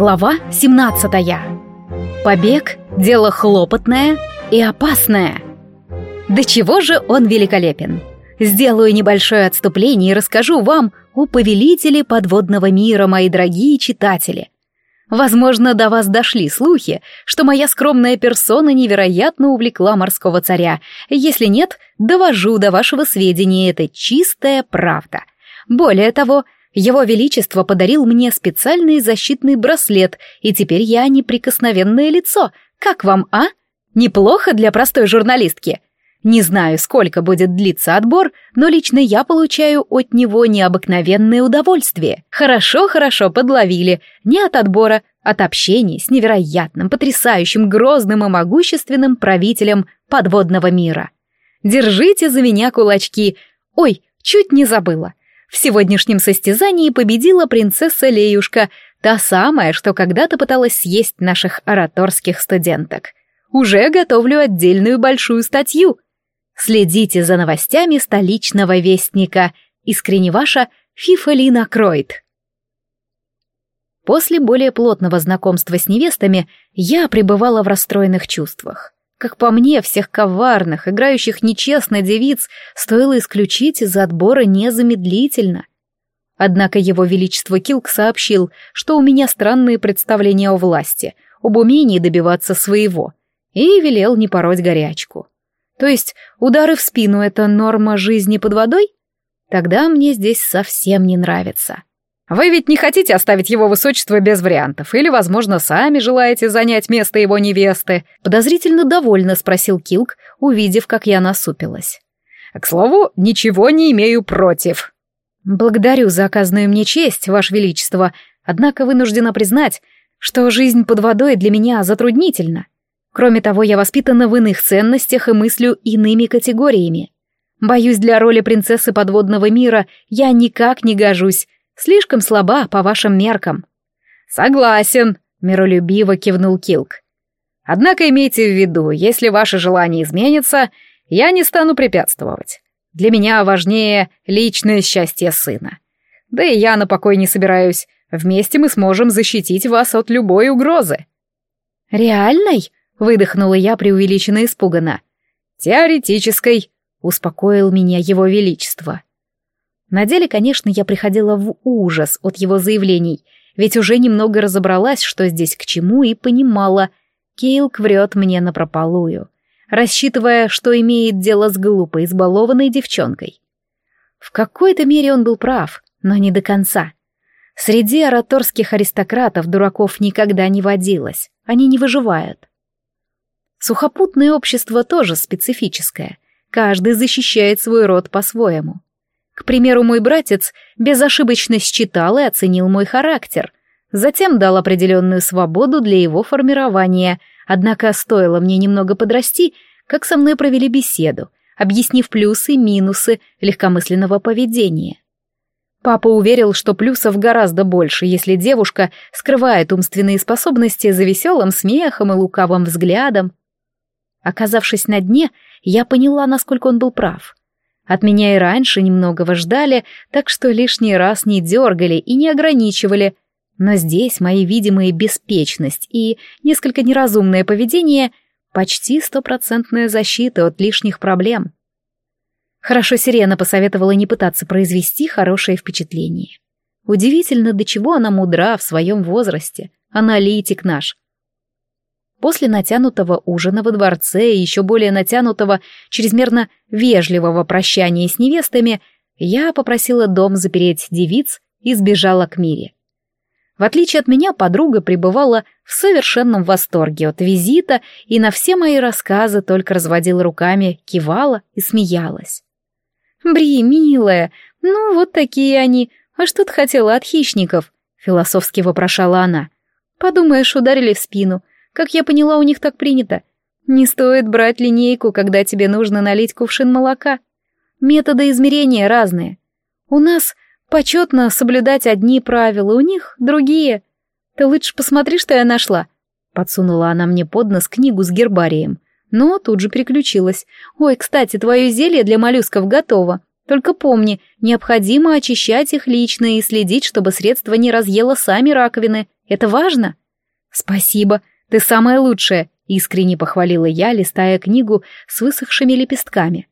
Глава 17. Побег – дело хлопотное и опасное. До чего же он великолепен? Сделаю небольшое отступление и расскажу вам о повелителе подводного мира, мои дорогие читатели. Возможно, до вас дошли слухи, что моя скромная персона невероятно увлекла морского царя. Если нет, довожу до вашего сведения, это чистая правда. Более того, его Величество подарил мне специальный защитный браслет, и теперь я неприкосновенное лицо. Как вам, а? Неплохо для простой журналистки. Не знаю, сколько будет длиться отбор, но лично я получаю от него необыкновенное удовольствие. Хорошо, хорошо, подловили. Не от отбора, от общения с невероятным, потрясающим, грозным и могущественным правителем подводного мира. Держите за меня кулачки. Ой, чуть не забыла. В сегодняшнем состязании победила принцесса Леюшка, та самая, что когда-то пыталась съесть наших ораторских студенток. Уже готовлю отдельную большую статью. Следите за новостями столичного вестника. Искренне ваша Фифалина Кройт. После более плотного знакомства с невестами я пребывала в расстроенных чувствах. Как по мне, всех коварных, играющих нечестно девиц стоило исключить из отбора незамедлительно. Однако его величество Килк сообщил, что у меня странные представления о власти, об умении добиваться своего, и велел не пороть горячку. То есть удары в спину — это норма жизни под водой? Тогда мне здесь совсем не нравится. Вы ведь не хотите оставить его высочество без вариантов, или, возможно, сами желаете занять место его невесты?» Подозрительно довольно спросил Килк, увидев, как я насупилась. «К слову, ничего не имею против». «Благодарю за оказанную мне честь, Ваше Величество, однако вынуждена признать, что жизнь под водой для меня затруднительна. Кроме того, я воспитана в иных ценностях и мыслю иными категориями. Боюсь, для роли принцессы подводного мира я никак не гожусь, Слишком слаба по вашим меркам». «Согласен», — миролюбиво кивнул Килк. «Однако имейте в виду, если ваше желание изменится, я не стану препятствовать. Для меня важнее личное счастье сына. Да и я на покой не собираюсь. Вместе мы сможем защитить вас от любой угрозы». «Реальной?» — выдохнула я преувеличенно испуганно. «Теоретической», — успокоил меня его величество. На деле, конечно, я приходила в ужас от его заявлений, ведь уже немного разобралась, что здесь к чему, и понимала, Кейлк врет мне напропалую, рассчитывая, что имеет дело с глупой, избалованной девчонкой. В какой-то мере он был прав, но не до конца. Среди ораторских аристократов дураков никогда не водилось, они не выживают. Сухопутное общество тоже специфическое, каждый защищает свой род по-своему. К примеру, мой братец безошибочно считал и оценил мой характер, затем дал определенную свободу для его формирования, однако стоило мне немного подрасти, как со мной провели беседу, объяснив плюсы и минусы легкомысленного поведения. Папа уверил, что плюсов гораздо больше, если девушка скрывает умственные способности за веселым смехом и лукавым взглядом. Оказавшись на дне, я поняла, насколько он был прав — от меня и раньше немногого ждали, так что лишний раз не дергали и не ограничивали. Но здесь мои видимые беспечность и несколько неразумное поведение — почти стопроцентная защита от лишних проблем. Хорошо Сирена посоветовала не пытаться произвести хорошее впечатление. Удивительно, до чего она мудра в своем возрасте. Аналитик наш. После натянутого ужина во дворце и еще более натянутого, чрезмерно вежливого прощания с невестами, я попросила дом запереть девиц и сбежала к Мире. В отличие от меня, подруга пребывала в совершенном восторге от визита и на все мои рассказы только разводила руками, кивала и смеялась. «Бри, милая, ну вот такие они. А что ты хотела от хищников?» — философски вопрошала она. «Подумаешь, ударили в спину. Как я поняла, у них так принято. Не стоит брать линейку, когда тебе нужно налить кувшин молока. Методы измерения разные. У нас почетно соблюдать одни правила, у них другие. Ты лучше посмотри, что я нашла. Подсунула она мне под нос книгу с гербарием. Но тут же переключилась. Ой, кстати, твое зелье для моллюсков готово. Только помни, необходимо очищать их лично и следить, чтобы средство не разъело сами раковины. Это важно? Спасибо, ты самая лучшая, искренне похвалила я, листая книгу с высохшими лепестками.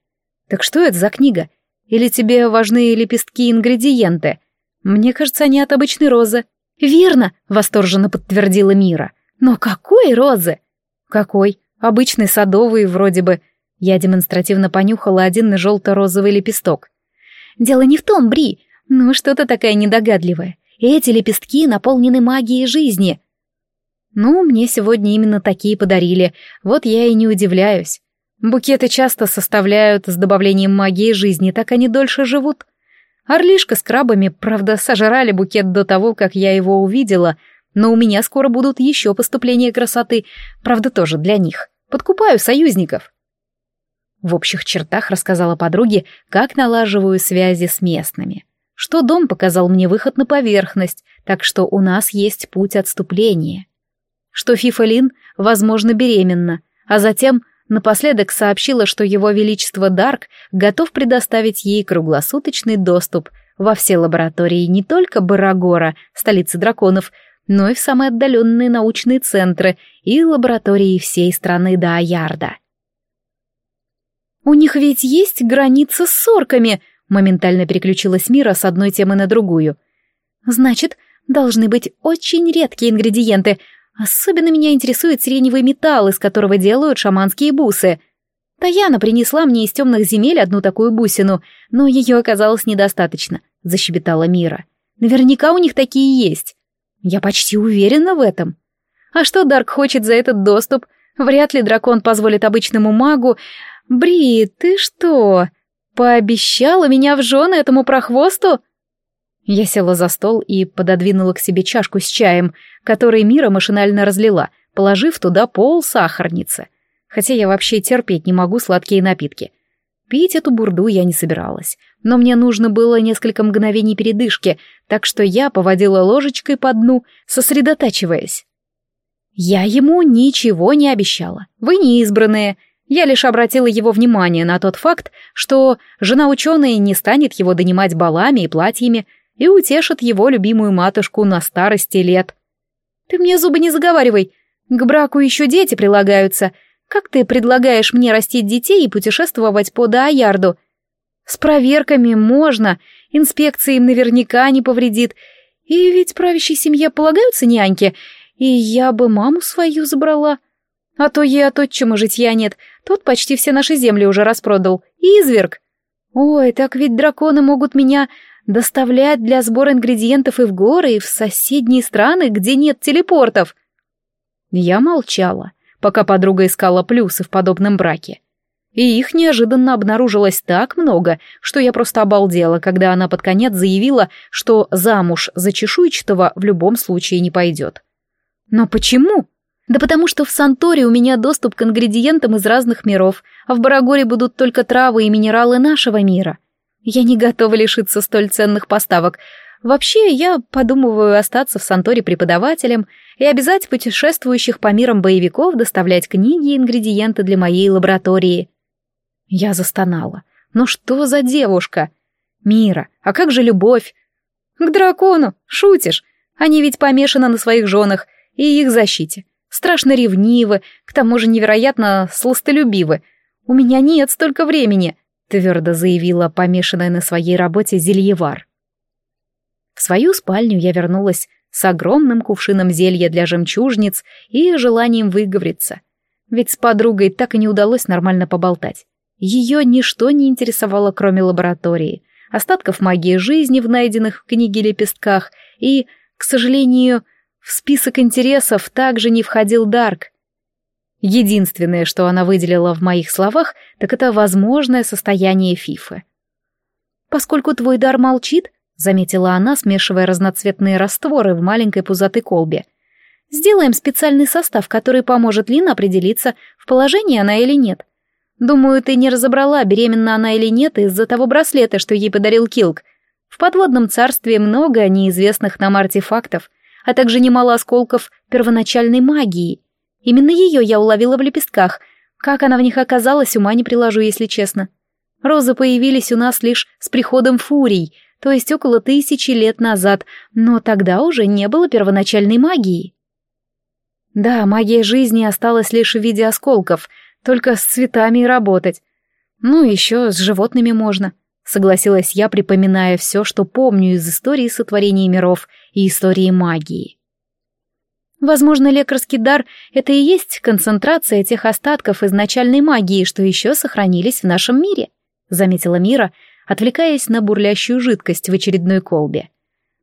Так что это за книга? Или тебе важны лепестки-ингредиенты? Мне кажется, они от обычной розы. Верно, восторженно подтвердила Мира. Но какой розы? Какой? Обычный садовый вроде бы. Я демонстративно понюхала один желто-розовый лепесток. Дело не в том, Бри. Ну, что-то такая недогадливая. Эти лепестки наполнены магией жизни. Ну, мне сегодня именно такие подарили. Вот я и не удивляюсь. Букеты часто составляют с добавлением магии жизни, так они дольше живут. Орлишка с крабами, правда, сожрали букет до того, как я его увидела, но у меня скоро будут еще поступления красоты, правда, тоже для них. Подкупаю союзников. В общих чертах рассказала подруге, как налаживаю связи с местными. Что дом показал мне выход на поверхность, так что у нас есть путь отступления. Что Фифа Лин, возможно, беременна, а затем напоследок сообщила, что его величество Дарк готов предоставить ей круглосуточный доступ во все лаборатории не только Барагора, столицы драконов, но и в самые отдаленные научные центры и лаборатории всей страны Даоярда. «У них ведь есть граница с сорками», — моментально переключилась Мира с одной темы на другую. «Значит, должны быть очень редкие ингредиенты, Особенно меня интересует сиреневый металл, из которого делают шаманские бусы. Таяна принесла мне из темных земель одну такую бусину, но ее оказалось недостаточно, защебетала Мира. Наверняка у них такие есть. Я почти уверена в этом. А что Дарк хочет за этот доступ? Вряд ли дракон позволит обычному магу... Бри, ты что, пообещала меня в жены этому прохвосту? Я села за стол и пододвинула к себе чашку с чаем, который Мира машинально разлила, положив туда пол сахарницы. Хотя я вообще терпеть не могу сладкие напитки. Пить эту бурду я не собиралась, но мне нужно было несколько мгновений передышки, так что я поводила ложечкой по дну, сосредотачиваясь. Я ему ничего не обещала. Вы не избранные. Я лишь обратила его внимание на тот факт, что жена ученая не станет его донимать балами и платьями, и утешит его любимую матушку на старости лет. Ты мне зубы не заговаривай, к браку еще дети прилагаются. Как ты предлагаешь мне растить детей и путешествовать по Даоярду? С проверками можно, инспекция им наверняка не повредит. И ведь правящей семье полагаются няньки, и я бы маму свою забрала. А то ей от отчима житья нет, тот почти все наши земли уже распродал. Изверг. Ой, так ведь драконы могут меня Доставлять для сбора ингредиентов и в горы, и в соседние страны, где нет телепортов. Я молчала, пока подруга искала плюсы в подобном браке. И их неожиданно обнаружилось так много, что я просто обалдела, когда она под конец заявила, что замуж за чешуйчатого в любом случае не пойдет. Но почему? Да потому что в Санторе у меня доступ к ингредиентам из разных миров, а в Барагоре будут только травы и минералы нашего мира — я не готова лишиться столь ценных поставок. Вообще, я подумываю остаться в Санторе преподавателем и обязать путешествующих по мирам боевиков доставлять книги и ингредиенты для моей лаборатории. Я застонала. Ну что за девушка? Мира, а как же любовь? К дракону, шутишь? Они ведь помешаны на своих женах и их защите. Страшно ревнивы, к тому же невероятно сластолюбивы. У меня нет столько времени твердо заявила помешанная на своей работе зельевар. В свою спальню я вернулась с огромным кувшином зелья для жемчужниц и желанием выговориться. Ведь с подругой так и не удалось нормально поболтать. Ее ничто не интересовало, кроме лаборатории, остатков магии жизни в найденных в книге лепестках и, к сожалению, в список интересов также не входил Дарк, Единственное, что она выделила в моих словах, так это возможное состояние Фифы. «Поскольку твой дар молчит», — заметила она, смешивая разноцветные растворы в маленькой пузатой колбе, «сделаем специальный состав, который поможет Лин определиться, в положении она или нет. Думаю, ты не разобрала, беременна она или нет из-за того браслета, что ей подарил Килк. В подводном царстве много неизвестных нам артефактов, а также немало осколков первоначальной магии — Именно ее я уловила в лепестках. Как она в них оказалась, ума не приложу, если честно. Розы появились у нас лишь с приходом фурий, то есть около тысячи лет назад, но тогда уже не было первоначальной магии. Да, магия жизни осталась лишь в виде осколков, только с цветами и работать. Ну, еще с животными можно, согласилась я, припоминая все, что помню из истории сотворения миров и истории магии. Возможно, лекарский дар — это и есть концентрация тех остатков изначальной магии, что еще сохранились в нашем мире, заметила Мира, отвлекаясь на бурлящую жидкость в очередной колбе.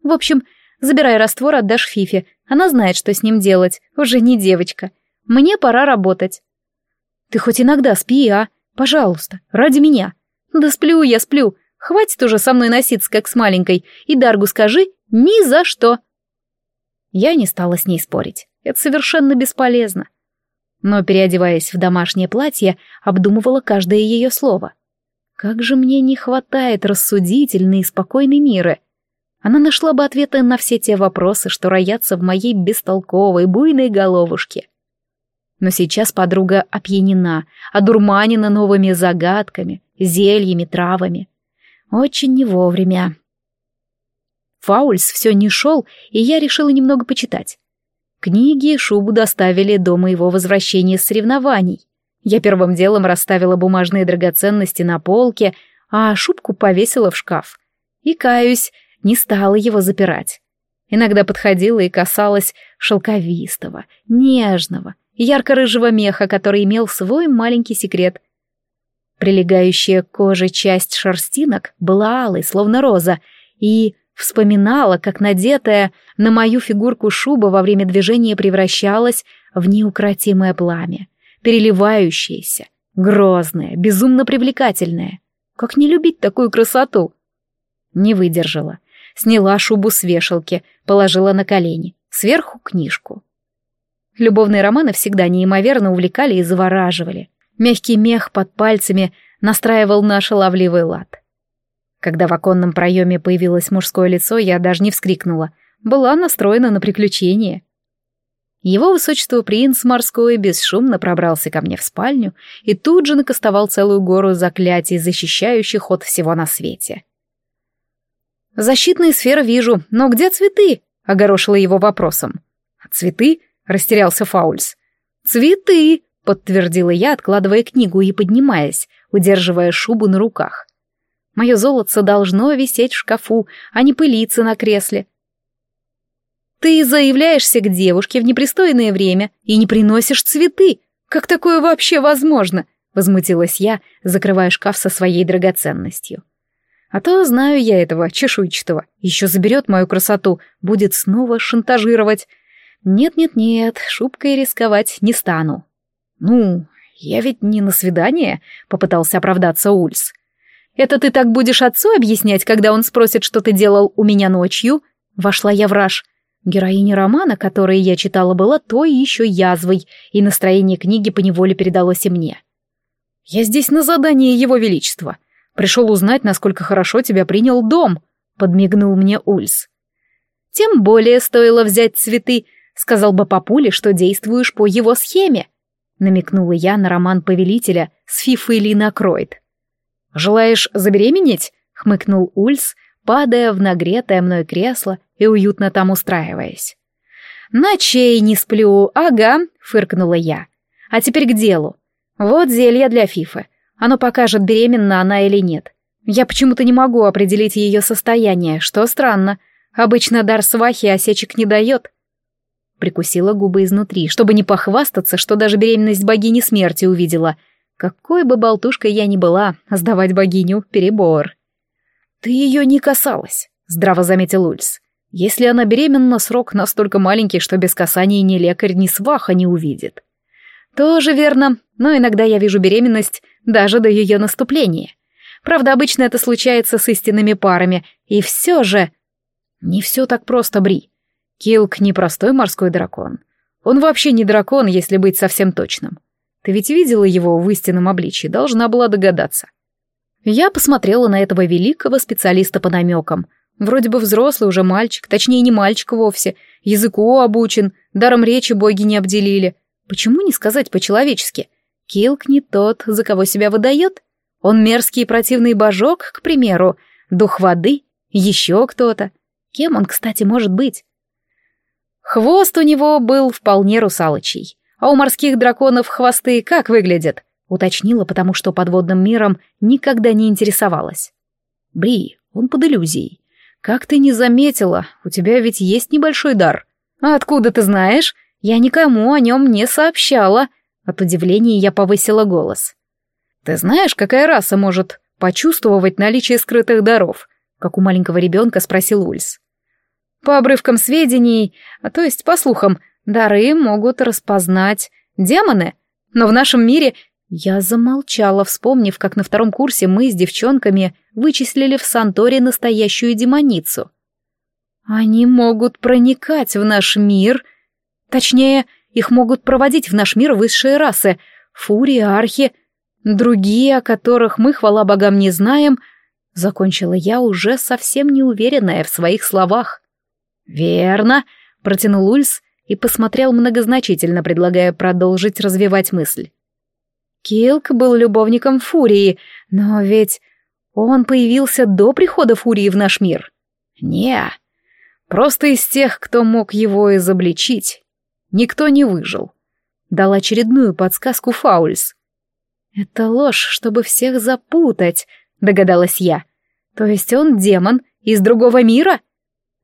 В общем, забирай раствор, отдашь Фифе. Она знает, что с ним делать, уже не девочка. Мне пора работать. Ты хоть иногда спи, а? Пожалуйста, ради меня. Да сплю я, сплю. Хватит уже со мной носиться, как с маленькой. И Даргу скажи, ни за что. Я не стала с ней спорить. Это совершенно бесполезно. Но, переодеваясь в домашнее платье, обдумывала каждое ее слово. Как же мне не хватает рассудительной и спокойной миры. Она нашла бы ответы на все те вопросы, что роятся в моей бестолковой, буйной головушке. Но сейчас подруга опьянена, одурманена новыми загадками, зельями, травами. Очень не вовремя. Фаульс все не шел, и я решила немного почитать. Книги шубу доставили до моего возвращения с соревнований. Я первым делом расставила бумажные драгоценности на полке, а шубку повесила в шкаф. И, каюсь, не стала его запирать. Иногда подходила и касалась шелковистого, нежного, ярко-рыжего меха, который имел свой маленький секрет. Прилегающая к коже часть шерстинок была алой, словно роза, и вспоминала, как надетая на мою фигурку шуба во время движения превращалась в неукротимое пламя, переливающееся, грозное, безумно привлекательное. Как не любить такую красоту? Не выдержала. Сняла шубу с вешалки, положила на колени, сверху книжку. Любовные романы всегда неимоверно увлекали и завораживали. Мягкий мех под пальцами настраивал наш ловливый лад. Когда в оконном проеме появилось мужское лицо, я даже не вскрикнула. Была настроена на приключение. Его высочество принц морской бесшумно пробрался ко мне в спальню и тут же накастовал целую гору заклятий, защищающих от всего на свете. «Защитные сферы вижу, но где цветы?» — огорошила его вопросом. «Цветы?» — растерялся Фаульс. «Цветы!» — подтвердила я, откладывая книгу и поднимаясь, удерживая шубу на руках. Мое золотце должно висеть в шкафу, а не пылиться на кресле. Ты заявляешься к девушке в непристойное время и не приносишь цветы. Как такое вообще возможно? Возмутилась я, закрывая шкаф со своей драгоценностью. А то знаю я этого чешуйчатого. Еще заберет мою красоту, будет снова шантажировать. Нет-нет-нет, шубкой рисковать не стану. Ну, я ведь не на свидание, попытался оправдаться Ульс. Это ты так будешь отцу объяснять, когда он спросит, что ты делал у меня ночью? Вошла я в раж. Героиня романа, который я читала, была той еще язвой, и настроение книги поневоле передалось и мне. «Я здесь на задание Его Величества. Пришел узнать, насколько хорошо тебя принял дом», — подмигнул мне Ульс. «Тем более стоило взять цветы», — сказал бы папуле, что действуешь по его схеме», — намекнула я на роман повелителя с Фифой Лина Кройд. «Желаешь забеременеть?» — хмыкнул Ульс, падая в нагретое мной кресло и уютно там устраиваясь. «Ночей не сплю, ага», — фыркнула я. «А теперь к делу. Вот зелье для Фифы. Оно покажет, беременна она или нет. Я почему-то не могу определить ее состояние, что странно. Обычно дар свахи осечек не дает». Прикусила губы изнутри, чтобы не похвастаться, что даже беременность богини смерти увидела — какой бы болтушкой я ни была, сдавать богиню — перебор. «Ты ее не касалась», — здраво заметил Ульс. «Если она беременна, срок настолько маленький, что без касания ни лекарь, ни сваха не увидит». «Тоже верно, но иногда я вижу беременность даже до ее наступления. Правда, обычно это случается с истинными парами, и все же...» «Не все так просто, Бри. Килк не простой морской дракон. Он вообще не дракон, если быть совсем точным. Ты ведь видела его в истинном обличии, должна была догадаться. Я посмотрела на этого великого специалиста по намекам. Вроде бы взрослый уже мальчик, точнее не мальчик вовсе, языку обучен, даром речи боги не обделили. Почему не сказать по-человечески? Килк не тот, за кого себя выдает. Он мерзкий и противный божок, к примеру, дух воды Еще кто-то. Кем он, кстати, может быть? Хвост у него был вполне русалочий. А у морских драконов хвосты как выглядят? Уточнила, потому что подводным миром никогда не интересовалась. Бри, он под иллюзией. Как ты не заметила? У тебя ведь есть небольшой дар. А откуда ты знаешь? Я никому о нем не сообщала. От удивления я повысила голос. Ты знаешь, какая раса может почувствовать наличие скрытых даров? Как у маленького ребенка спросил Ульс. По обрывкам сведений, а то есть по слухам, дары могут распознать демоны. Но в нашем мире я замолчала, вспомнив, как на втором курсе мы с девчонками вычислили в Санторе настоящую демоницу. Они могут проникать в наш мир, точнее, их могут проводить в наш мир высшие расы, фурии, архи, другие, о которых мы, хвала богам, не знаем, закончила я уже совсем неуверенная в своих словах. «Верно», — протянул Ульс и посмотрел многозначительно, предлагая продолжить развивать мысль. Килк был любовником Фурии, но ведь он появился до прихода Фурии в наш мир. Не, просто из тех, кто мог его изобличить, никто не выжил. Дал очередную подсказку Фаульс. «Это ложь, чтобы всех запутать», — догадалась я. «То есть он демон из другого мира?»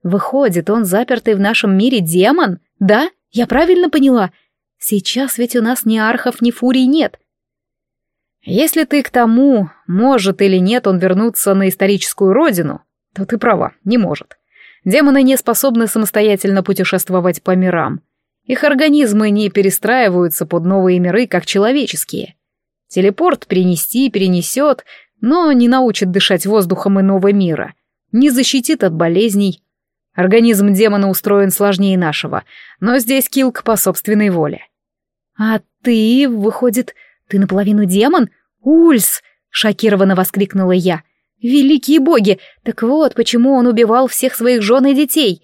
«Выходит, он запертый в нашем мире демон, да? Я правильно поняла? Сейчас ведь у нас ни архов, ни фурий нет, если ты к тому, может или нет он вернуться на историческую родину, то ты права, не может. Демоны не способны самостоятельно путешествовать по мирам. Их организмы не перестраиваются под новые миры, как человеческие. Телепорт перенести перенесет, но не научит дышать воздухом иного мира, не защитит от болезней. Организм демона устроен сложнее нашего, но здесь Килк по собственной воле. А ты, выходит, «Ты наполовину демон? Ульс!» — шокированно воскликнула я. «Великие боги! Так вот, почему он убивал всех своих жен и детей!»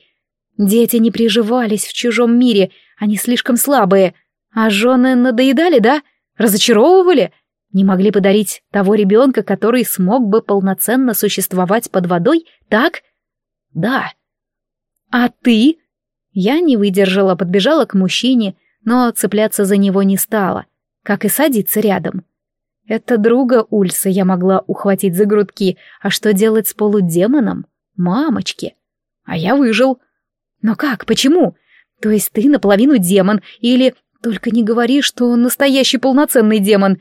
Дети не приживались в чужом мире, они слишком слабые. А жены надоедали, да? Разочаровывали? Не могли подарить того ребенка, который смог бы полноценно существовать под водой, так? Да. А ты? Я не выдержала, подбежала к мужчине, но цепляться за него не стала — как и садиться рядом. Это друга Ульса я могла ухватить за грудки, а что делать с полудемоном? Мамочки! А я выжил. Но как, почему? То есть ты наполовину демон, или... Только не говори, что он настоящий полноценный демон.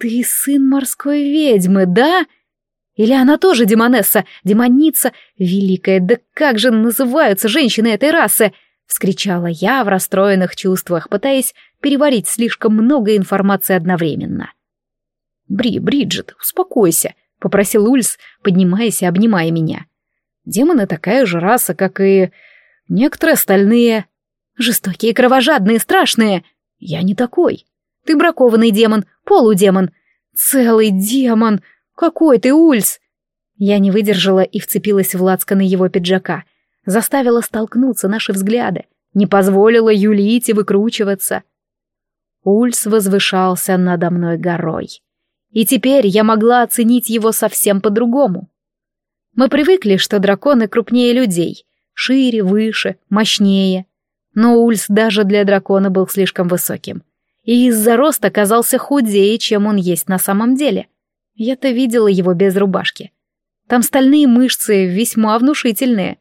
Ты сын морской ведьмы, да? Или она тоже демонесса, демоница, великая, да как же называются женщины этой расы? — вскричала я в расстроенных чувствах, пытаясь переварить слишком много информации одновременно. «Бри, Бриджит, успокойся», — попросил Ульс, поднимаясь и обнимая меня. «Демоны такая же раса, как и некоторые остальные. Жестокие, кровожадные, страшные. Я не такой. Ты бракованный демон, полудемон. Целый демон. Какой ты, Ульс!» Я не выдержала и вцепилась в лацканы его пиджака — заставила столкнуться наши взгляды, не позволила юлить и выкручиваться. Ульс возвышался надо мной горой. И теперь я могла оценить его совсем по-другому. Мы привыкли, что драконы крупнее людей, шире, выше, мощнее. Но Ульс даже для дракона был слишком высоким. И из-за роста казался худее, чем он есть на самом деле. Я-то видела его без рубашки. Там стальные мышцы весьма внушительные,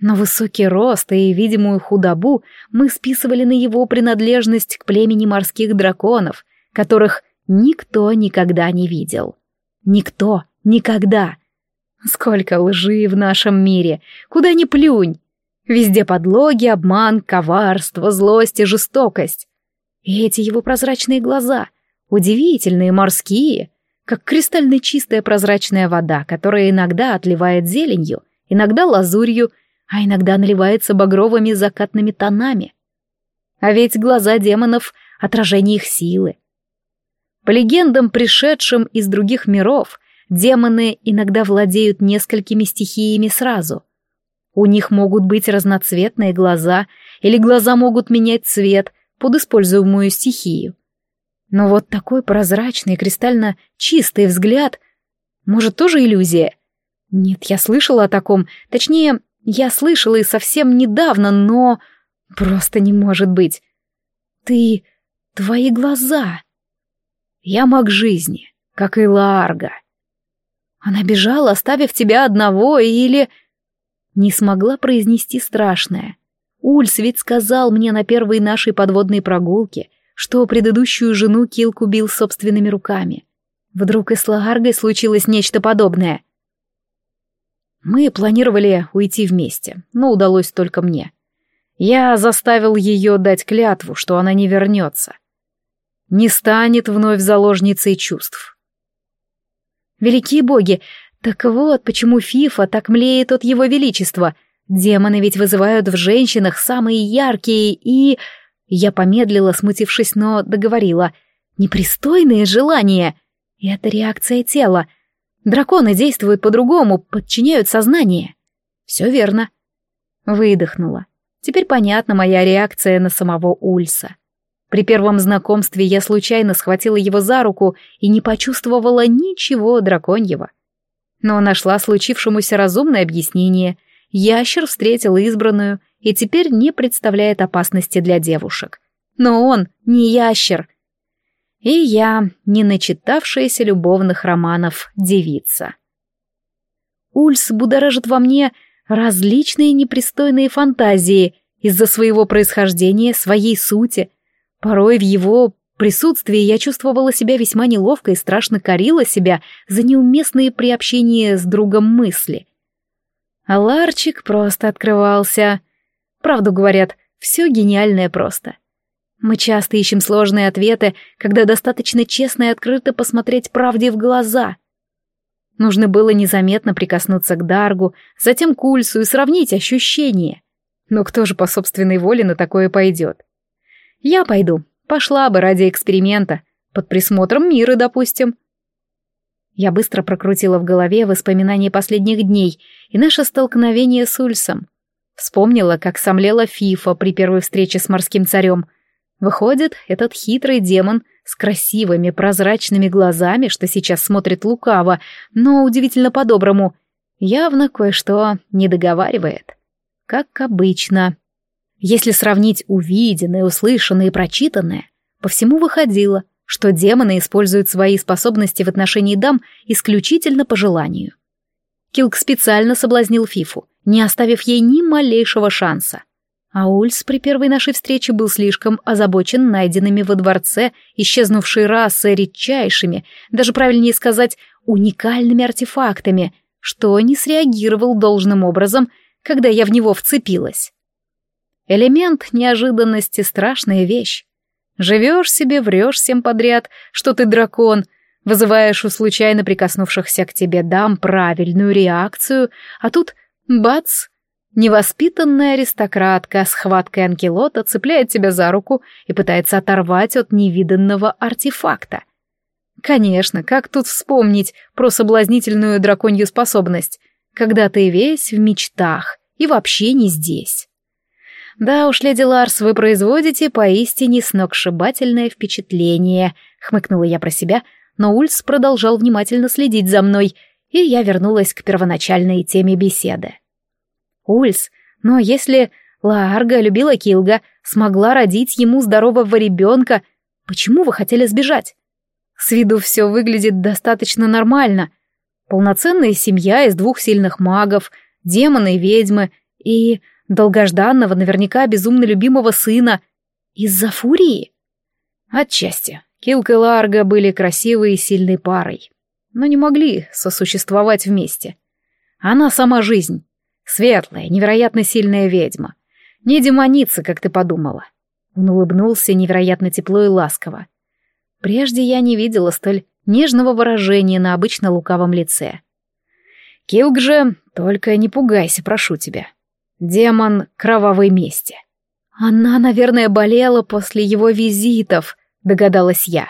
но высокий рост и видимую худобу мы списывали на его принадлежность к племени морских драконов, которых никто никогда не видел. Никто никогда. Сколько лжи в нашем мире, куда ни плюнь. Везде подлоги, обман, коварство, злость и жестокость. И эти его прозрачные глаза, удивительные, морские, как кристально чистая прозрачная вода, которая иногда отливает зеленью, иногда лазурью, а иногда наливается багровыми закатными тонами. А ведь глаза демонов — отражение их силы. По легендам, пришедшим из других миров, демоны иногда владеют несколькими стихиями сразу. У них могут быть разноцветные глаза, или глаза могут менять цвет под используемую стихию. Но вот такой прозрачный, кристально чистый взгляд, может, тоже иллюзия? Нет, я слышала о таком. Точнее, я слышала и совсем недавно, но... Просто не может быть. Ты... твои глаза. Я маг жизни, как и Ларга. Она бежала, оставив тебя одного, или... Не смогла произнести страшное. Ульс ведь сказал мне на первой нашей подводной прогулке, что предыдущую жену Килк убил собственными руками. Вдруг и с Лааргой случилось нечто подобное. Мы планировали уйти вместе, но удалось только мне. Я заставил ее дать клятву, что она не вернется. Не станет вновь заложницей чувств. Великие боги, так вот, почему Фифа так млеет от его величества. Демоны ведь вызывают в женщинах самые яркие и... Я помедлила, смутившись, но договорила. Непристойные желания. Это реакция тела. Драконы действуют по-другому, подчиняют сознание. Все верно. Выдохнула. Теперь понятна моя реакция на самого Ульса. При первом знакомстве я случайно схватила его за руку и не почувствовала ничего драконьего. Но нашла случившемуся разумное объяснение. Ящер встретил избранную и теперь не представляет опасности для девушек. Но он не ящер. И я, не начитавшаяся любовных романов, девица. Ульс будоражит во мне различные непристойные фантазии из-за своего происхождения, своей сути — Порой в его присутствии я чувствовала себя весьма неловко и страшно корила себя за неуместные при общении с другом мысли. А Ларчик просто открывался. Правду говорят, все гениальное просто. Мы часто ищем сложные ответы, когда достаточно честно и открыто посмотреть правде в глаза. Нужно было незаметно прикоснуться к Даргу, затем к Ульсу и сравнить ощущения. Но кто же по собственной воле на такое пойдет? Я пойду. Пошла бы ради эксперимента. Под присмотром Миры, допустим. Я быстро прокрутила в голове воспоминания последних дней и наше столкновение с Ульсом. Вспомнила, как сомлела Фифа при первой встрече с морским царем. Выходит, этот хитрый демон с красивыми прозрачными глазами, что сейчас смотрит лукаво, но удивительно по-доброму, явно кое-что не договаривает. Как обычно. Если сравнить увиденное, услышанное и прочитанное, по всему выходило, что демоны используют свои способности в отношении дам исключительно по желанию. Килк специально соблазнил Фифу, не оставив ей ни малейшего шанса. А Ульс при первой нашей встрече был слишком озабочен найденными во дворце исчезнувшей расы редчайшими, даже правильнее сказать, уникальными артефактами, что не среагировал должным образом, когда я в него вцепилась. Элемент неожиданности — страшная вещь. Живешь себе, врешь всем подряд, что ты дракон, вызываешь у случайно прикоснувшихся к тебе дам правильную реакцию, а тут — бац! Невоспитанная аристократка с хваткой анкелота цепляет тебя за руку и пытается оторвать от невиданного артефакта. Конечно, как тут вспомнить про соблазнительную драконью способность, когда ты весь в мечтах и вообще не здесь. «Да уж, леди Ларс, вы производите поистине сногсшибательное впечатление», — хмыкнула я про себя, но Ульс продолжал внимательно следить за мной, и я вернулась к первоначальной теме беседы. «Ульс, но если Лаарга любила Килга, смогла родить ему здорового ребенка, почему вы хотели сбежать? С виду все выглядит достаточно нормально. Полноценная семья из двух сильных магов, демоны и ведьмы, и долгожданного, наверняка безумно любимого сына. Из-за фурии? Отчасти. Килк и Ларго были красивой и сильной парой, но не могли сосуществовать вместе. Она сама жизнь. Светлая, невероятно сильная ведьма. Не демоница, как ты подумала. Он улыбнулся невероятно тепло и ласково. Прежде я не видела столь нежного выражения на обычно лукавом лице. Килк же, только не пугайся, прошу тебя. Демон кровавой мести. Она, наверное, болела после его визитов, догадалась я.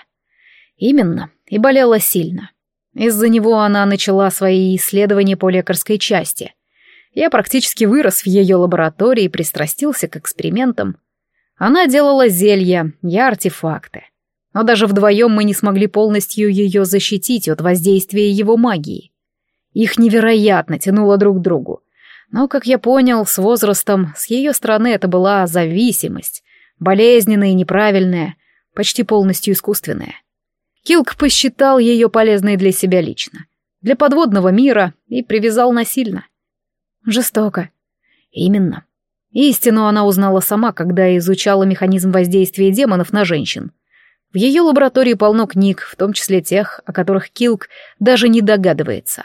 Именно, и болела сильно. Из-за него она начала свои исследования по лекарской части. Я практически вырос в ее лаборатории и пристрастился к экспериментам. Она делала зелья, я артефакты. Но даже вдвоем мы не смогли полностью ее защитить от воздействия его магии. Их невероятно тянуло друг к другу. Но, как я понял, с возрастом с ее стороны это была зависимость, болезненная и неправильная, почти полностью искусственная. Килк посчитал ее полезной для себя лично, для подводного мира и привязал насильно. Жестоко. Именно. Истину она узнала сама, когда изучала механизм воздействия демонов на женщин. В ее лаборатории полно книг, в том числе тех, о которых Килк даже не догадывается.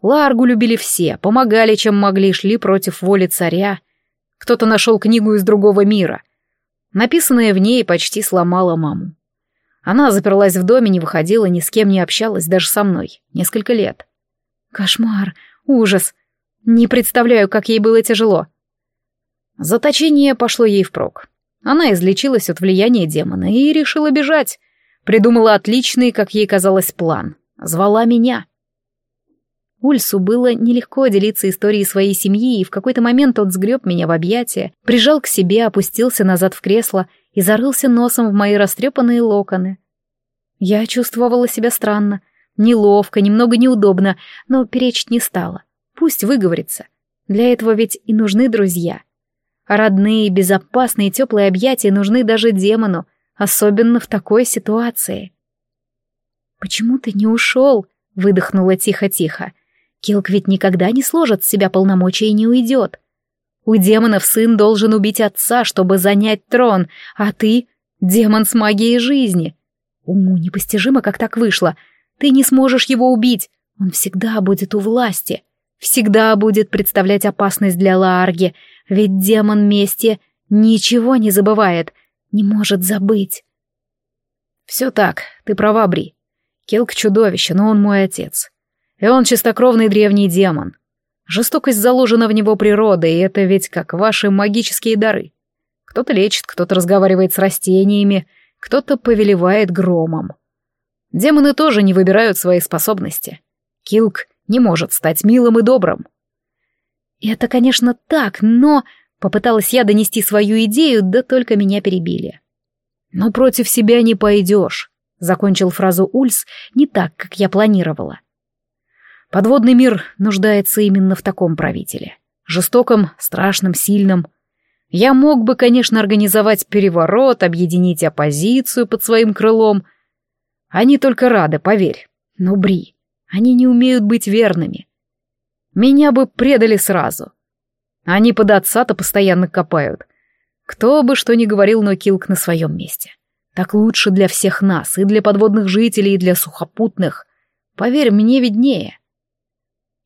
Ларгу любили все, помогали, чем могли, шли против воли царя. Кто-то нашел книгу из другого мира. Написанное в ней почти сломало маму. Она заперлась в доме, не выходила, ни с кем не общалась, даже со мной. Несколько лет. Кошмар, ужас. Не представляю, как ей было тяжело. Заточение пошло ей впрок. Она излечилась от влияния демона и решила бежать. Придумала отличный, как ей казалось, план. Звала меня. Ульсу было нелегко делиться историей своей семьи, и в какой-то момент он сгреб меня в объятия, прижал к себе, опустился назад в кресло и зарылся носом в мои растрепанные локоны. Я чувствовала себя странно, неловко, немного неудобно, но перечить не стала. Пусть выговорится. Для этого ведь и нужны друзья. Родные, безопасные, теплые объятия нужны даже демону, особенно в такой ситуации. «Почему ты не ушел?» — выдохнула тихо-тихо. Килк ведь никогда не сложит с себя полномочия и не уйдет. У демонов сын должен убить отца, чтобы занять трон, а ты — демон с магией жизни. Уму непостижимо, как так вышло. Ты не сможешь его убить, он всегда будет у власти, всегда будет представлять опасность для Ларги, ведь демон мести ничего не забывает, не может забыть. Все так, ты права, Бри. Келк чудовище, но он мой отец. И он чистокровный древний демон. Жестокость заложена в него природой, и это ведь как ваши магические дары. Кто-то лечит, кто-то разговаривает с растениями, кто-то повелевает громом. Демоны тоже не выбирают свои способности. Килк не может стать милым и добрым. Это, конечно, так, но... Попыталась я донести свою идею, да только меня перебили. «Но против себя не пойдешь», — закончил фразу Ульс не так, как я планировала. Подводный мир нуждается именно в таком правителе. Жестоком, страшном, сильном. Я мог бы, конечно, организовать переворот, объединить оппозицию под своим крылом. Они только рады, поверь. Но, Бри, они не умеют быть верными. Меня бы предали сразу. Они под отца-то постоянно копают. Кто бы что ни говорил, но Килк на своем месте. Так лучше для всех нас, и для подводных жителей, и для сухопутных. Поверь, мне виднее.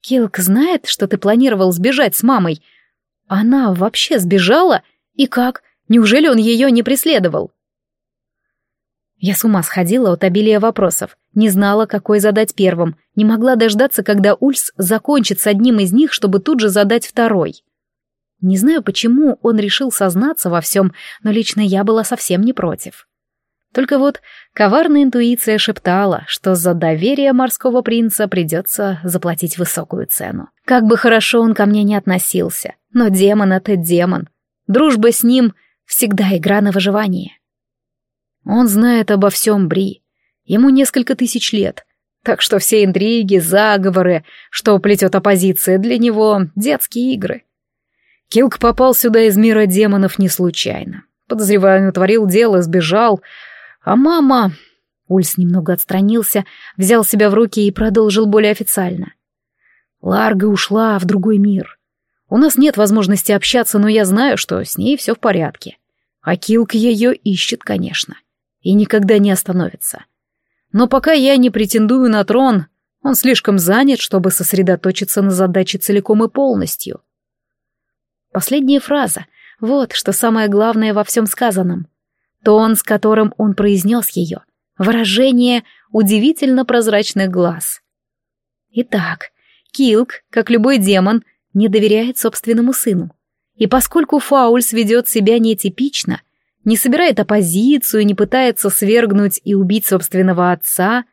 Килк знает, что ты планировал сбежать с мамой. Она вообще сбежала? И как? Неужели он ее не преследовал? Я с ума сходила от обилия вопросов, не знала, какой задать первым, не могла дождаться, когда Ульс закончит с одним из них, чтобы тут же задать второй. Не знаю, почему он решил сознаться во всем, но лично я была совсем не против. Только вот коварная интуиция шептала, что за доверие морского принца придется заплатить высокую цену. Как бы хорошо он ко мне не относился, но демон — это демон. Дружба с ним — всегда игра на выживание. Он знает обо всем Бри. Ему несколько тысяч лет, так что все интриги, заговоры, что плетет оппозиция, для него — детские игры. Килк попал сюда из мира демонов не случайно. Подозреваю, он утворил дело, сбежал, а мама... Ульс немного отстранился, взял себя в руки и продолжил более официально. Ларга ушла в другой мир. У нас нет возможности общаться, но я знаю, что с ней все в порядке. А Килк ее ищет, конечно. И никогда не остановится. Но пока я не претендую на трон, он слишком занят, чтобы сосредоточиться на задаче целиком и полностью. Последняя фраза — вот что самое главное во всем сказанном — Тон, с которым он произнес ее, выражение удивительно прозрачных глаз. Итак, Килк, как любой демон, не доверяет собственному сыну. И поскольку Фаульс ведет себя нетипично, не собирает оппозицию, не пытается свергнуть и убить собственного отца,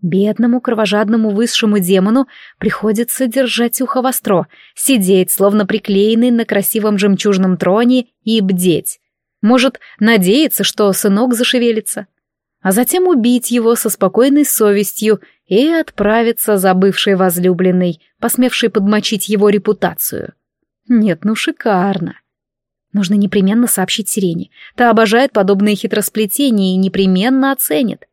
бедному кровожадному высшему демону приходится держать ухо востро, сидеть, словно приклеенный на красивом жемчужном троне, и бдеть, может, надеяться, что сынок зашевелится. А затем убить его со спокойной совестью и отправиться за бывшей возлюбленной, посмевшей подмочить его репутацию. Нет, ну шикарно. Нужно непременно сообщить Сирене. Та обожает подобные хитросплетения и непременно оценит.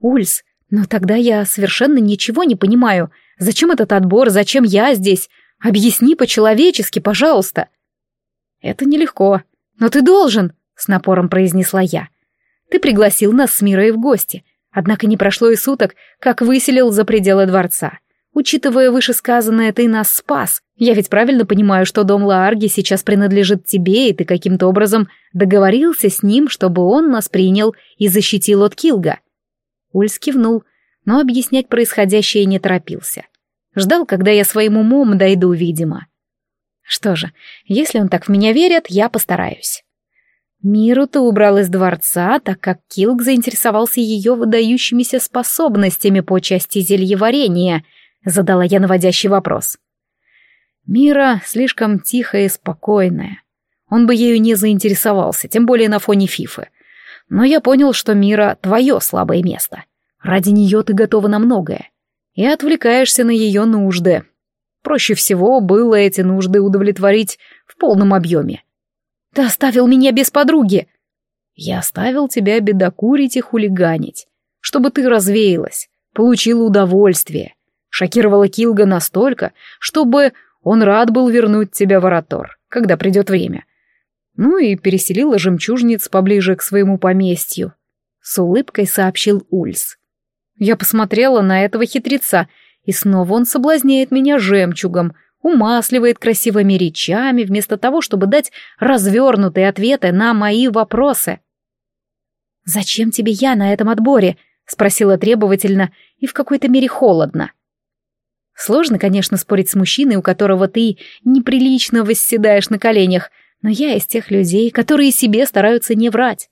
Ульс, но тогда я совершенно ничего не понимаю. Зачем этот отбор, зачем я здесь? Объясни по-человечески, пожалуйста. Это нелегко. Но ты должен, с напором произнесла я. Ты пригласил нас с Мирой в гости. Однако не прошло и суток, как выселил за пределы дворца. Учитывая вышесказанное, ты нас спас. Я ведь правильно понимаю, что дом Лаарги сейчас принадлежит тебе, и ты каким-то образом договорился с ним, чтобы он нас принял и защитил от Килга. Ульс кивнул, но объяснять происходящее не торопился. Ждал, когда я своим умом дойду, видимо. Что же, если он так в меня верит, я постараюсь. Миру-то убрал из дворца, так как Килг заинтересовался ее выдающимися способностями по части зельеварения, задала я наводящий вопрос. Мира слишком тихая и спокойная. Он бы ею не заинтересовался, тем более на фоне Фифы. Но я понял, что Мира — твое слабое место. Ради нее ты готова на многое. И отвлекаешься на ее нужды. Проще всего было эти нужды удовлетворить в полном объеме. Ты оставил меня без подруги. Я оставил тебя бедокурить и хулиганить, чтобы ты развеялась, получила удовольствие. Шокировала Килга настолько, чтобы он рад был вернуть тебя в Аратор, когда придет время. Ну и переселила жемчужниц поближе к своему поместью. С улыбкой сообщил Ульс. Я посмотрела на этого хитреца, и снова он соблазняет меня жемчугом, умасливает красивыми речами, вместо того, чтобы дать развернутые ответы на мои вопросы. «Зачем тебе я на этом отборе?» — спросила требовательно и в какой-то мере холодно. Сложно, конечно, спорить с мужчиной, у которого ты неприлично восседаешь на коленях, но я из тех людей, которые себе стараются не врать.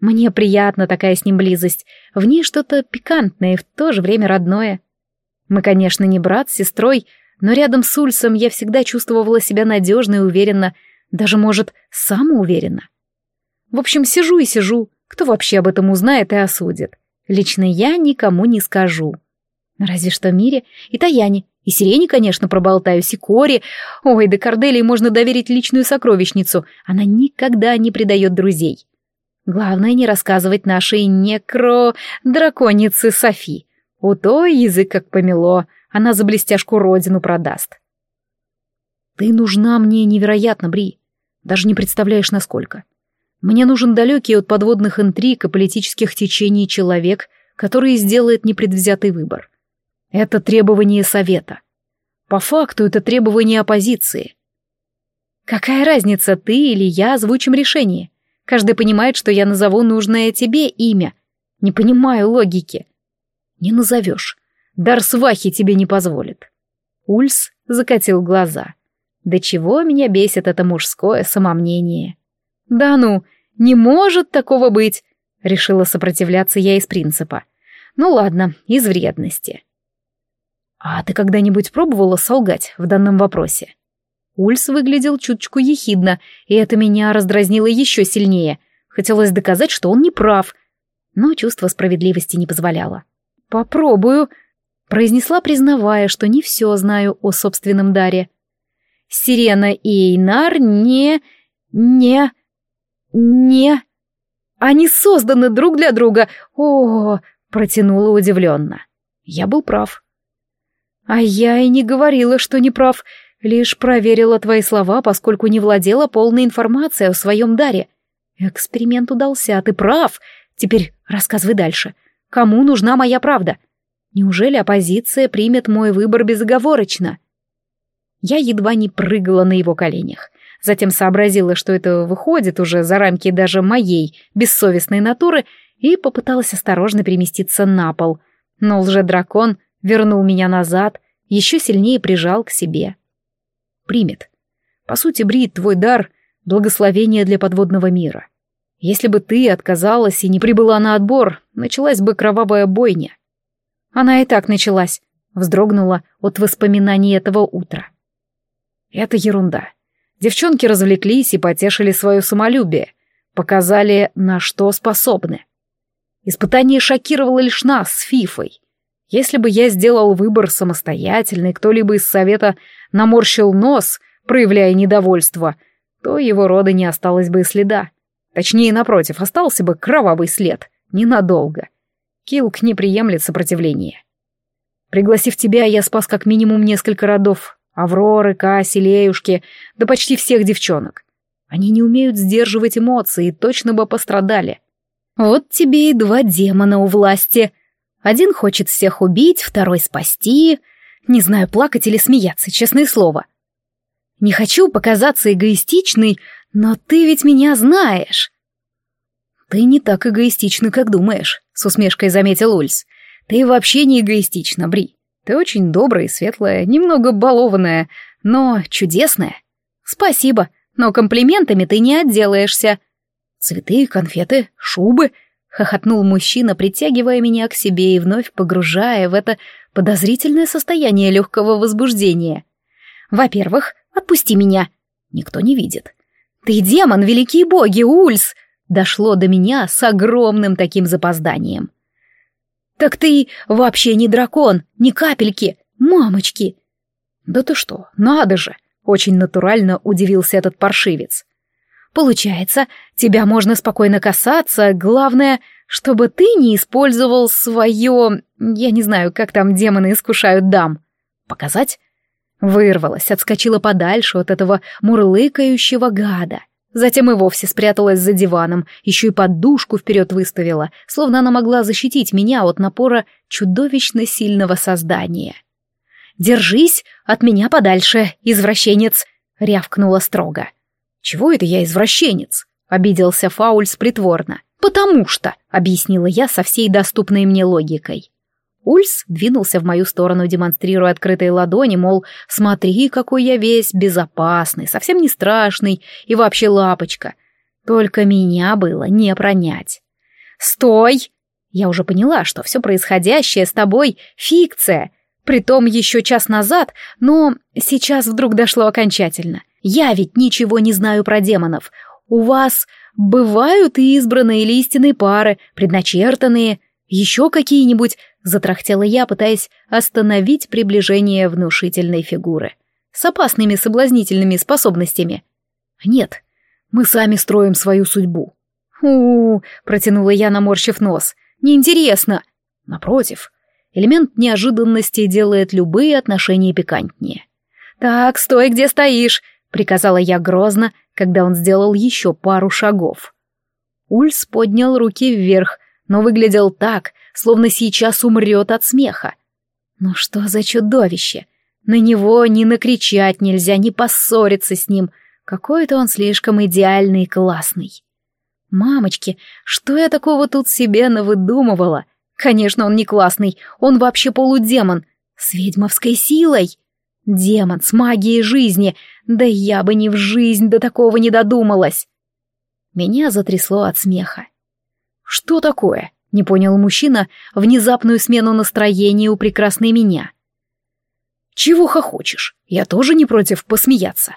Мне приятна такая с ним близость, в ней что-то пикантное и в то же время родное. Мы, конечно, не брат с сестрой, но рядом с Ульсом я всегда чувствовала себя надежно и уверенно, даже, может, самоуверенно. В общем, сижу и сижу, кто вообще об этом узнает и осудит. Лично я никому не скажу. Разве что Мире и Таяне, и Сирене, конечно, проболтаюсь, и Коре. Ой, да Корделии можно доверить личную сокровищницу, она никогда не предает друзей. Главное не рассказывать нашей некро-драконице Софи. У той язык как помело, она за блестяшку родину продаст. Ты нужна мне невероятно, Бри. Даже не представляешь, насколько. Мне нужен далекий от подводных интриг и политических течений человек, который сделает непредвзятый выбор. Это требование совета. По факту это требование оппозиции. Какая разница, ты или я озвучим решение? Каждый понимает, что я назову нужное тебе имя. Не понимаю логики. Не назовешь. Дар свахи тебе не позволит. Ульс закатил глаза. До чего меня бесит это мужское самомнение. Да ну, не может такого быть, решила сопротивляться я из принципа. Ну ладно, из вредности. А ты когда-нибудь пробовала солгать в данном вопросе? Ульс выглядел чуточку ехидно, и это меня раздразнило еще сильнее. Хотелось доказать, что он не прав, но чувство справедливости не позволяло. «Попробую», произнесла, признавая, что не все знаю о собственном даре. Сирена и Эйнар не... не... не... Они созданы друг для друга. О, протянула удивленно. Я был прав. А я и не говорила, что не прав, лишь проверила твои слова, поскольку не владела полной информацией о своем даре. Эксперимент удался, ты прав. Теперь рассказывай дальше. Кому нужна моя правда? Неужели оппозиция примет мой выбор безоговорочно? Я едва не прыгала на его коленях. Затем сообразила, что это выходит уже за рамки даже моей бессовестной натуры, и попыталась осторожно переместиться на пол. Но лже-дракон вернул меня назад, еще сильнее прижал к себе. Примет. По сути, Брит, твой дар — благословение для подводного мира. Если бы ты отказалась и не прибыла на отбор, началась бы кровавая бойня. Она и так началась, вздрогнула от воспоминаний этого утра. Это ерунда. Девчонки развлеклись и потешили свое самолюбие, показали, на что способны. Испытание шокировало лишь нас с Фифой. Если бы я сделал выбор самостоятельный, кто-либо из совета наморщил нос, проявляя недовольство, то его рода не осталось бы и следа. Точнее, напротив, остался бы кровавый след. Ненадолго. Килк не приемлет сопротивления. Пригласив тебя, я спас как минимум несколько родов. Авроры, Касси, Леюшки, да почти всех девчонок. Они не умеют сдерживать эмоции и точно бы пострадали. Вот тебе и два демона у власти. Один хочет всех убить, второй спасти. Не знаю, плакать или смеяться, честное слово. Не хочу показаться эгоистичной, но ты ведь меня знаешь. Ты не так эгоистична, как думаешь, с усмешкой заметил Ульс. Ты вообще не эгоистична, Бри. Ты очень добрая и светлая, немного балованная, но чудесная. Спасибо, но комплиментами ты не отделаешься. Цветы, конфеты, шубы, хохотнул мужчина, притягивая меня к себе и вновь погружая в это подозрительное состояние легкого возбуждения. Во-первых, отпусти меня. Никто не видит. Ты демон, великие боги, Ульс! Дошло до меня с огромным таким запозданием. Так ты вообще не дракон, ни капельки, мамочки. Да ты что, надо же! Очень натурально удивился этот паршивец. Получается, тебя можно спокойно касаться, главное, чтобы ты не использовал свое... Я не знаю, как там демоны искушают дам. Показать? Вырвалась, отскочила подальше от этого мурлыкающего гада. Затем и вовсе спряталась за диваном, еще и подушку вперед выставила, словно она могла защитить меня от напора чудовищно сильного создания. «Держись от меня подальше, извращенец!» — рявкнула строго. «Чего это я извращенец?» — обиделся Фаульс притворно. «Потому что», — объяснила я со всей доступной мне логикой. Ульс двинулся в мою сторону, демонстрируя открытые ладони, мол, смотри, какой я весь безопасный, совсем не страшный и вообще лапочка. Только меня было не пронять. «Стой!» Я уже поняла, что все происходящее с тобой — фикция, притом еще час назад, но сейчас вдруг дошло окончательно — я ведь ничего не знаю про демонов. У вас бывают и избранные или истинные пары, предначертанные, еще какие-нибудь, затрахтела я, пытаясь остановить приближение внушительной фигуры. С опасными соблазнительными способностями. Нет, мы сами строим свою судьбу. у, протянула я, наморщив нос. Неинтересно. Напротив, элемент неожиданности делает любые отношения пикантнее. «Так, стой, где стоишь!» приказала я грозно, когда он сделал еще пару шагов. Ульс поднял руки вверх, но выглядел так, словно сейчас умрет от смеха. Ну что за чудовище? На него ни накричать нельзя, ни поссориться с ним. Какой-то он слишком идеальный и классный. Мамочки, что я такого тут себе навыдумывала? Конечно, он не классный, он вообще полудемон, с ведьмовской силой. Демон с магией жизни, да я бы ни в жизнь до такого не додумалась. Меня затрясло от смеха. «Что такое?» — не понял мужчина внезапную смену настроения у прекрасной меня. «Чего хохочешь? Я тоже не против посмеяться».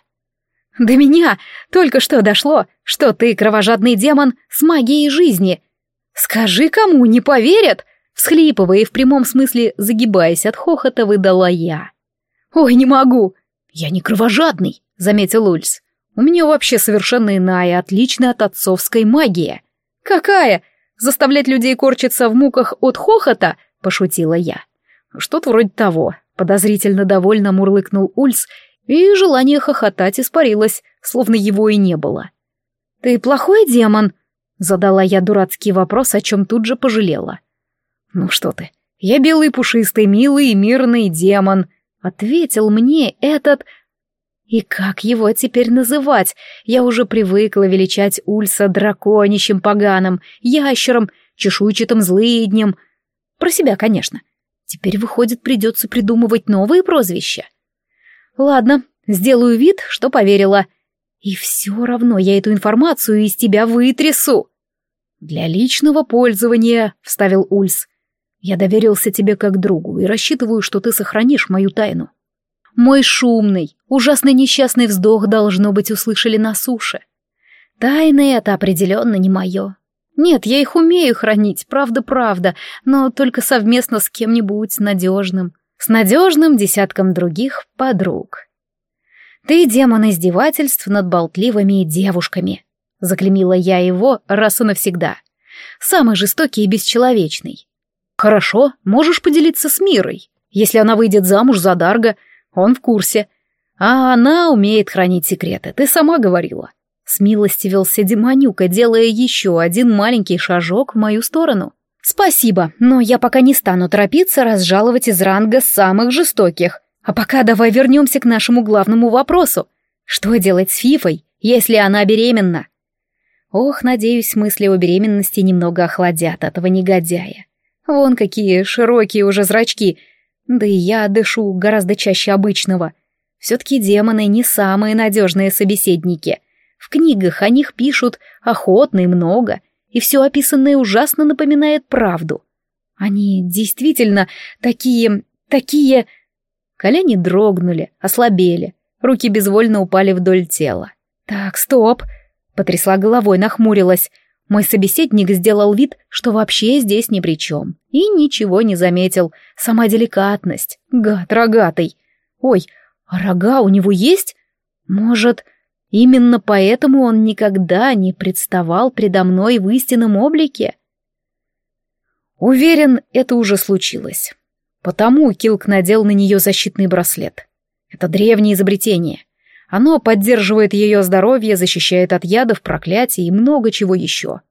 «До меня только что дошло, что ты кровожадный демон с магией жизни. Скажи кому, не поверят?» Всхлипывая и в прямом смысле загибаясь от хохота, выдала я. «Ой, не могу!» «Я не кровожадный», — заметил Ульс. «У меня вообще совершенно иная, отличная от отцовской магия». «Какая? Заставлять людей корчиться в муках от хохота?» — пошутила я. «Что-то вроде того», — подозрительно довольно мурлыкнул Ульс, и желание хохотать испарилось, словно его и не было. «Ты плохой демон?» — задала я дурацкий вопрос, о чем тут же пожалела. «Ну что ты, я белый пушистый, милый и мирный демон», Ответил мне этот... И как его теперь называть? Я уже привыкла величать Ульса драконищем поганым, ящером, чешуйчатым злыднем. Про себя, конечно. Теперь, выходит, придется придумывать новые прозвища. Ладно, сделаю вид, что поверила. И все равно я эту информацию из тебя вытрясу. Для личного пользования, — вставил Ульс. Я доверился тебе как другу и рассчитываю, что ты сохранишь мою тайну. Мой шумный, ужасно несчастный вздох, должно быть, услышали на суше. Тайны — это определенно не мое. Нет, я их умею хранить, правда-правда, но только совместно с кем-нибудь надежным. С надежным десятком других подруг. Ты демон издевательств над болтливыми девушками. Заклемила я его раз и навсегда. Самый жестокий и бесчеловечный. Хорошо, можешь поделиться с Мирой. Если она выйдет замуж за Дарга, он в курсе. А она умеет хранить секреты, ты сама говорила. Смилостивился Демонюка, делая еще один маленький шажок в мою сторону. «Спасибо, но я пока не стану торопиться разжаловать из ранга самых жестоких. А пока давай вернемся к нашему главному вопросу. Что делать с Фифой, если она беременна?» Ох, надеюсь, мысли о беременности немного охладят этого негодяя. Вон какие широкие уже зрачки. Да и я дышу гораздо чаще обычного. Все-таки демоны не самые надежные собеседники — в книгах о них пишут охотно и много, и все описанное ужасно напоминает правду. Они действительно такие... такие... Колени дрогнули, ослабели, руки безвольно упали вдоль тела. «Так, стоп!» — потрясла головой, нахмурилась. Мой собеседник сделал вид, что вообще здесь ни при чем, и ничего не заметил. Сама деликатность. Гад рогатый. Ой, а рога у него есть? Может, Именно поэтому он никогда не представал предо мной в истинном облике. Уверен, это уже случилось. Потому Килк надел на нее защитный браслет. Это древнее изобретение. Оно поддерживает ее здоровье, защищает от ядов, проклятий и много чего еще.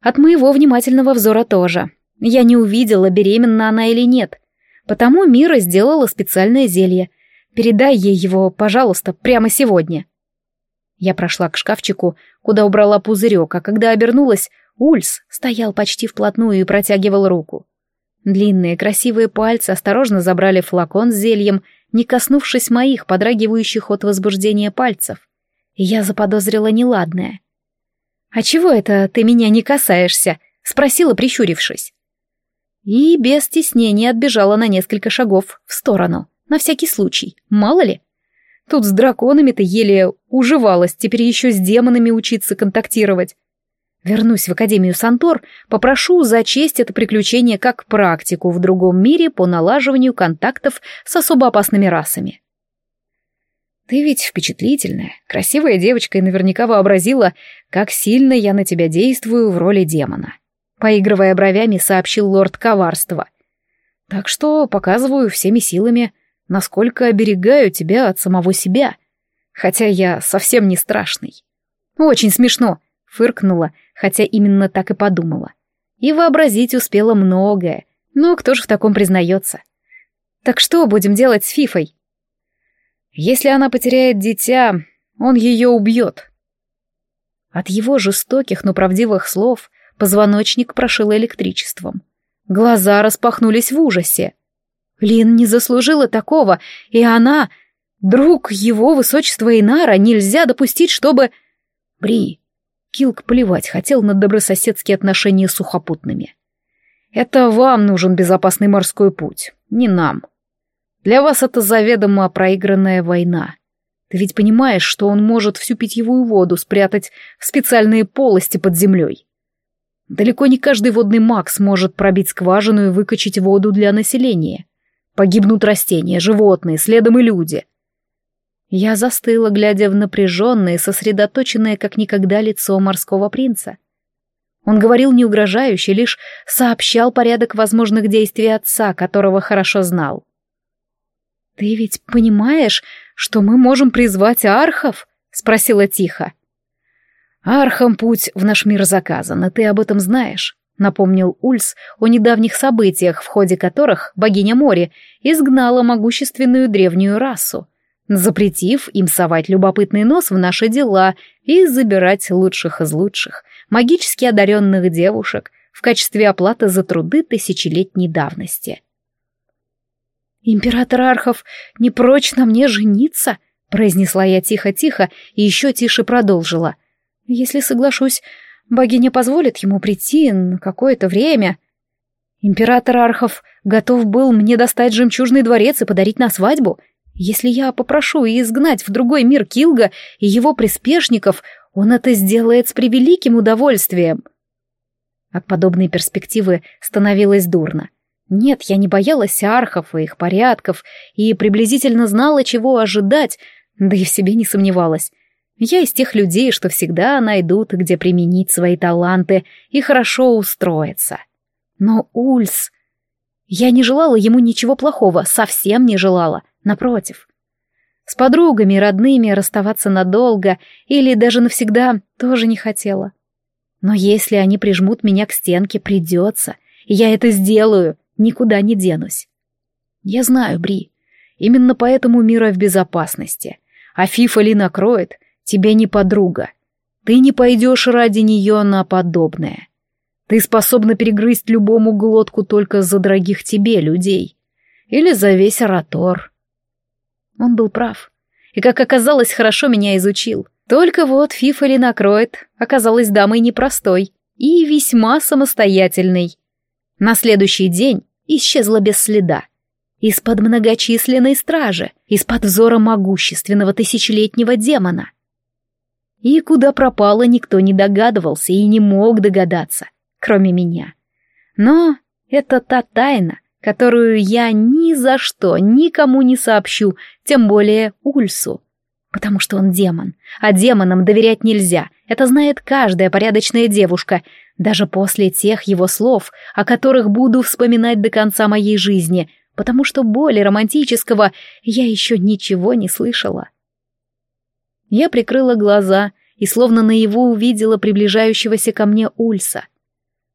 От моего внимательного взора тоже. Я не увидела, беременна она или нет. Потому Мира сделала специальное зелье. Передай ей его, пожалуйста, прямо сегодня. Я прошла к шкафчику, куда убрала пузырек, а когда обернулась, Ульс стоял почти вплотную и протягивал руку. Длинные красивые пальцы осторожно забрали флакон с зельем, не коснувшись моих подрагивающих от возбуждения пальцев. Я заподозрила неладное. «А чего это ты меня не касаешься?» — спросила, прищурившись. И без стеснения отбежала на несколько шагов в сторону, на всякий случай, мало ли. Тут с драконами-то еле уживалась, теперь еще с демонами учиться контактировать. Вернусь в Академию Сантор, попрошу зачесть это приключение как практику в другом мире по налаживанию контактов с особо опасными расами. Ты ведь впечатлительная, красивая девочка и наверняка вообразила, как сильно я на тебя действую в роли демона. Поигрывая бровями, сообщил лорд коварства. Так что показываю всеми силами, насколько оберегаю тебя от самого себя, хотя я совсем не страшный. Очень смешно, фыркнула, хотя именно так и подумала. И вообразить успела многое, но кто же в таком признается? Так что будем делать с Фифой? Если она потеряет дитя, он ее убьет. От его жестоких, но правдивых слов позвоночник прошил электричеством. Глаза распахнулись в ужасе. Лин не заслужила такого, и она... Друг его высочества Инара нельзя допустить, чтобы... Бри. Килк плевать хотел на добрососедские отношения с сухопутными. Это вам нужен безопасный морской путь, не нам. Для вас это заведомо проигранная война. Ты ведь понимаешь, что он может всю питьевую воду спрятать в специальные полости под землей. Далеко не каждый водный маг сможет пробить скважину и выкачать воду для населения. Погибнут растения, животные, следом и люди. Я застыла, глядя в напряженное, сосредоточенное как никогда лицо морского принца. Он говорил не угрожающе, лишь сообщал порядок возможных действий отца, которого хорошо знал. «Ты ведь понимаешь, что мы можем призвать архов?» — спросила тихо. «Архам путь в наш мир заказан, и ты об этом знаешь напомнил Ульс о недавних событиях, в ходе которых богиня моря изгнала могущественную древнюю расу, запретив им совать любопытный нос в наши дела и забирать лучших из лучших, магически одаренных девушек в качестве оплаты за труды тысячелетней давности. «Император Архов не прочь на мне жениться», — произнесла я тихо-тихо и еще тише продолжила. «Если соглашусь, Богиня позволит ему прийти на какое-то время. Император Архов готов был мне достать жемчужный дворец и подарить на свадьбу. Если я попрошу и изгнать в другой мир Килга и его приспешников, он это сделает с превеликим удовольствием. От подобной перспективы становилось дурно. Нет, я не боялась архов и их порядков, и приблизительно знала, чего ожидать, да и в себе не сомневалась. Я из тех людей, что всегда найдут, где применить свои таланты и хорошо устроиться. Но Ульс... Я не желала ему ничего плохого, совсем не желала, напротив. С подругами, родными расставаться надолго или даже навсегда тоже не хотела. Но если они прижмут меня к стенке, придется, и я это сделаю, никуда не денусь. Я знаю, Бри, именно поэтому мира в безопасности. А Фифа ли накроет, тебе не подруга. Ты не пойдешь ради нее на подобное. Ты способна перегрызть любому глотку только за дорогих тебе людей. Или за весь Аратор. Он был прав. И, как оказалось, хорошо меня изучил. Только вот Фифа ли накроет оказалась дамой непростой и весьма самостоятельной. На следующий день исчезла без следа. Из-под многочисленной стражи, из-под взора могущественного тысячелетнего демона. И куда пропала, никто не догадывался и не мог догадаться кроме меня. Но это та тайна, которую я ни за что никому не сообщу, тем более Ульсу. Потому что он демон, а демонам доверять нельзя, это знает каждая порядочная девушка, даже после тех его слов, о которых буду вспоминать до конца моей жизни, потому что более романтического я еще ничего не слышала. Я прикрыла глаза и словно наяву увидела приближающегося ко мне Ульса —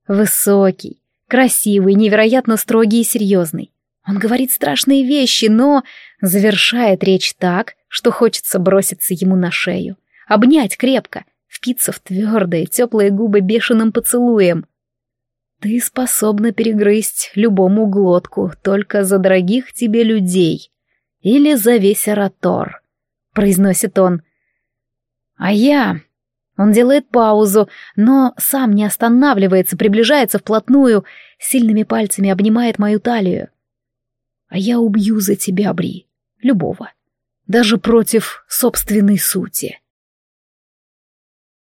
Высокий, красивый, невероятно строгий и серьезный. Он говорит страшные вещи, но завершает речь так, что хочется броситься ему на шею, обнять крепко, впиться в твердые, теплые губы бешеным поцелуем. Ты способна перегрызть любому глотку только за дорогих тебе людей или за весь Аратор, произносит он. А я он делает паузу, но сам не останавливается, приближается вплотную, сильными пальцами обнимает мою талию. А я убью за тебя, Бри, любого, даже против собственной сути.